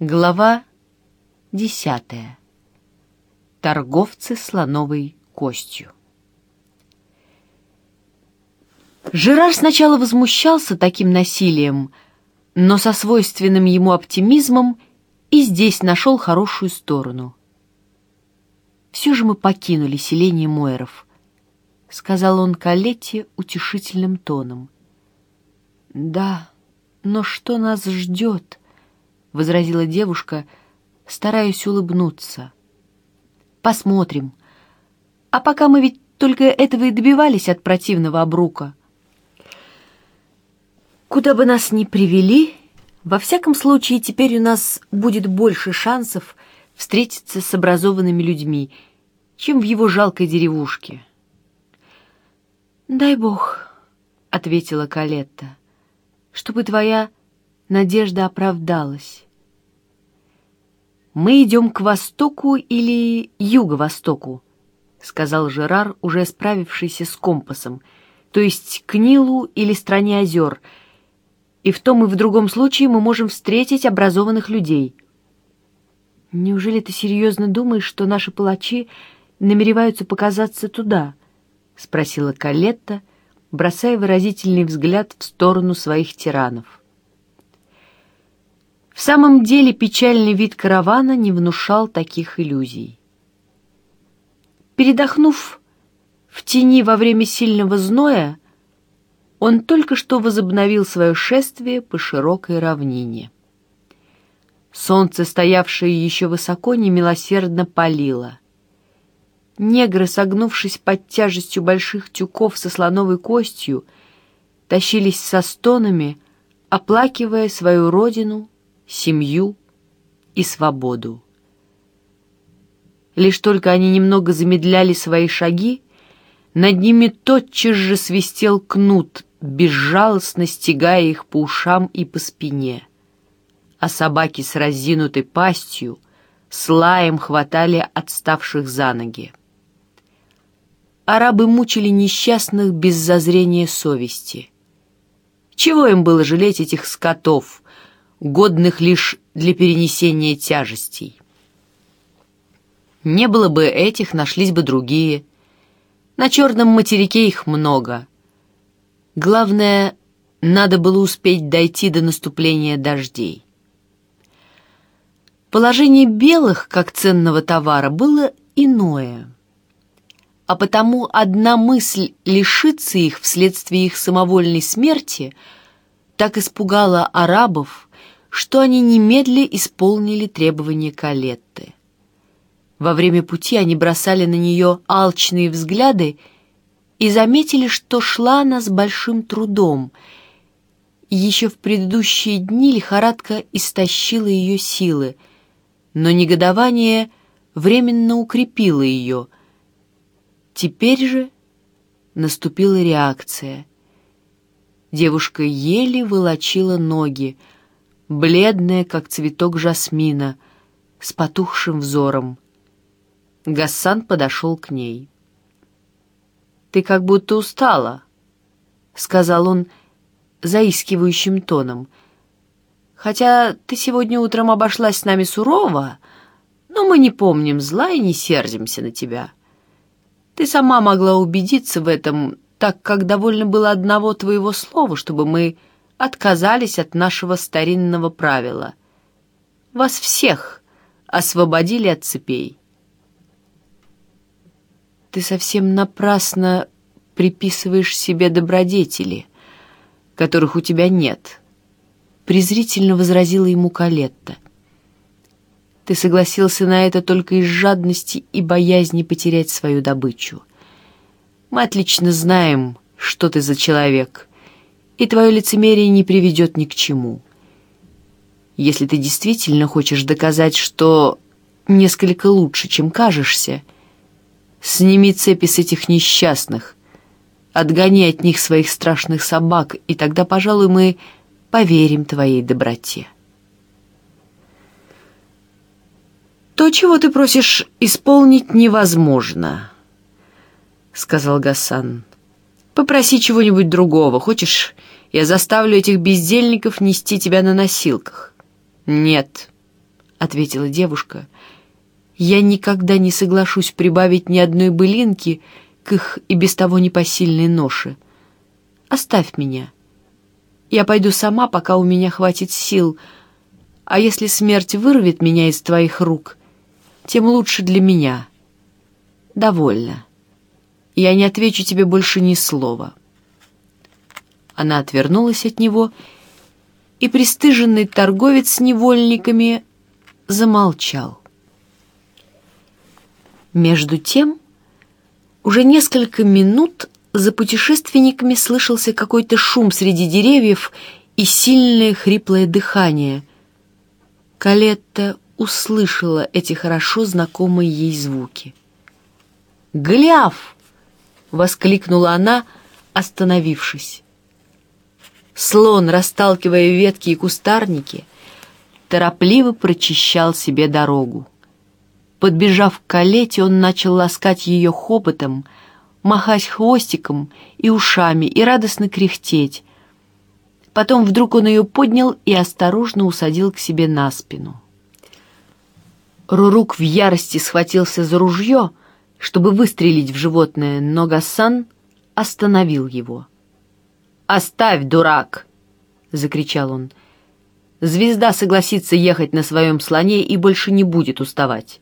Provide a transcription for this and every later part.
Глава десятая. Торговцы слоновой костью. Жерар сначала возмущался таким насилием, но со свойственным ему оптимизмом и здесь нашел хорошую сторону. «Все же мы покинули селение Мойеров», — сказал он Калетте утешительным тоном. «Да, но что нас ждет?» — возразила девушка, стараясь улыбнуться. «Посмотрим. А пока мы ведь только этого и добивались от противного обрука. Куда бы нас ни привели, во всяком случае теперь у нас будет больше шансов встретиться с образованными людьми, чем в его жалкой деревушке». «Дай Бог», — ответила Калетта, — «чтобы твоя надежда оправдалась. «Мы идем к востоку или юго-востоку», — сказал Жерар, уже справившийся с компасом, «то есть к Нилу или стране озер, и в том и в другом случае мы можем встретить образованных людей». «Неужели ты серьезно думаешь, что наши палачи намереваются показаться туда?» — спросила Калетта, бросая выразительный взгляд в сторону своих тиранов. В самом деле печальный вид каравана не внушал таких иллюзий. Передохнув в тени во время сильного зноя, он только что возобновил свое шествие по широкой равнине. Солнце, стоявшее еще высоко, немилосердно палило. Негры, согнувшись под тяжестью больших тюков со слоновой костью, тащились со стонами, оплакивая свою родину семью и свободу. Лишь только они немного замедляли свои шаги, над ними тотчас же свистел кнут, безжалостно стягая их по ушам и по спине. А собаки с разинутой пастью с лаем хватали отставших за ноги. Арабы мучили несчастных без зазрения совести. Чего им было жалеть этих скотов, годных лишь для перенесения тяжестей. Не было бы этих, нашлись бы другие. На черном материке их много. Главное, надо было успеть дойти до наступления дождей. Положение белых, как ценного товара, было иное. А потому одна мысль лишиться их вследствие их самовольной смерти так испугала арабов, что они немедля исполнили требования Калетты. Во время пути они бросали на нее алчные взгляды и заметили, что шла она с большим трудом. еще в предыдущие дни лихорадка истощила ее силы, но негодование временно укрепило ее. Теперь же наступила реакция. Девушка еле волочила ноги, бледная, как цветок жасмина, с потухшим взором. Гассан подошел к ней. «Ты как будто устала», — сказал он заискивающим тоном. «Хотя ты сегодня утром обошлась с нами сурово, но мы не помним зла и не сердимся на тебя. Ты сама могла убедиться в этом, так как довольно было одного твоего слова, чтобы мы отказались от нашего старинного правила. Вас всех освободили от цепей. Ты совсем напрасно приписываешь себе добродетели, которых у тебя нет, презрительно возразила ему Калетта. Ты согласился на это только из жадности и боязни потерять свою добычу. Мы отлично знаем, что ты за человек — и твое лицемерие не приведет ни к чему. Если ты действительно хочешь доказать, что несколько лучше, чем кажешься, сними цепи с этих несчастных, отгони от них своих страшных собак, и тогда, пожалуй, мы поверим твоей доброте. «То, чего ты просишь исполнить, невозможно», — сказал Гасан. «Попроси чего-нибудь другого. Хочешь, я заставлю этих бездельников нести тебя на носилках. Нет, — ответила девушка. «Я никогда не соглашусь прибавить ни одной былинки к их и без того непосильной ноше. Оставь меня. Я пойду сама, пока у меня хватит сил, а если смерть вырвет меня из твоих рук, тем лучше для меня. Довольно. Я не отвечу тебе больше ни слова». Она отвернулась от него, и пристыженный торговец с невольниками замолчал. Между тем, уже несколько минут за путешественниками слышался какой-то шум среди деревьев и сильное хриплое дыхание. Калетта услышала эти хорошо знакомые ей звуки. «Гляв!» — воскликнула она, остановившись. Слон, расталкивая ветки и кустарники, торопливо прочищал себе дорогу. Подбежав к калете, он начал ласкать ее хоботом, махать хвостиком и ушами и радостно кряхтеть. Потом вдруг он ее поднял и осторожно усадил к себе на спину. Рурук в ярости схватился за ружье, чтобы выстрелить в животное, но Гасан остановил его. «Оставь, дурак!» — закричал он. «Звезда согласится ехать на своем слоне и больше не будет уставать».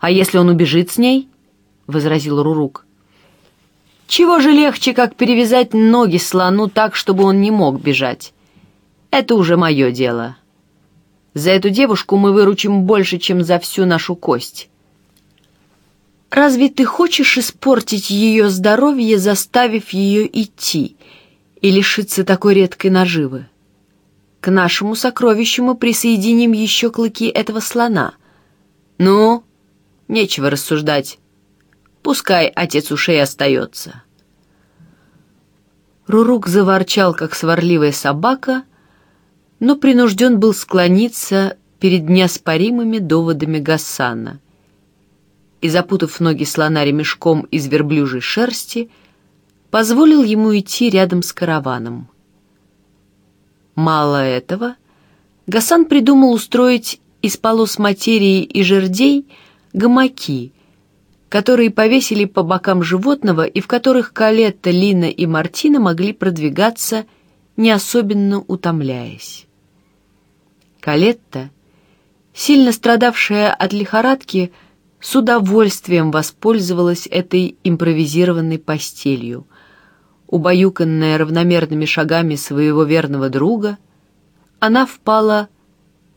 «А если он убежит с ней?» — возразил Рурук. «Чего же легче, как перевязать ноги слону так, чтобы он не мог бежать? Это уже мое дело. За эту девушку мы выручим больше, чем за всю нашу кость». «Разве ты хочешь испортить ее здоровье, заставив ее идти?» и лишиться такой редкой наживы. К нашему сокровищу мы присоединим еще клыки этого слона. Ну, нечего рассуждать. Пускай отец ушей остается. Рурук заворчал, как сварливая собака, но принужден был склониться перед неоспоримыми доводами Гасана и, запутав ноги слона ремешком из верблюжьей шерсти, позволил ему идти рядом с караваном. Мало этого, Гасан придумал устроить из полос материи и жердей гамаки, которые повесили по бокам животного и в которых Калетта, Лина и Мартина могли продвигаться, не особенно утомляясь. Калетта, сильно страдавшая от лихорадки, с удовольствием воспользовалась этой импровизированной постелью, убаюканная равномерными шагами своего верного друга, она впала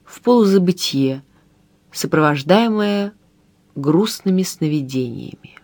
в полузабытие, сопровождаемое грустными сновидениями.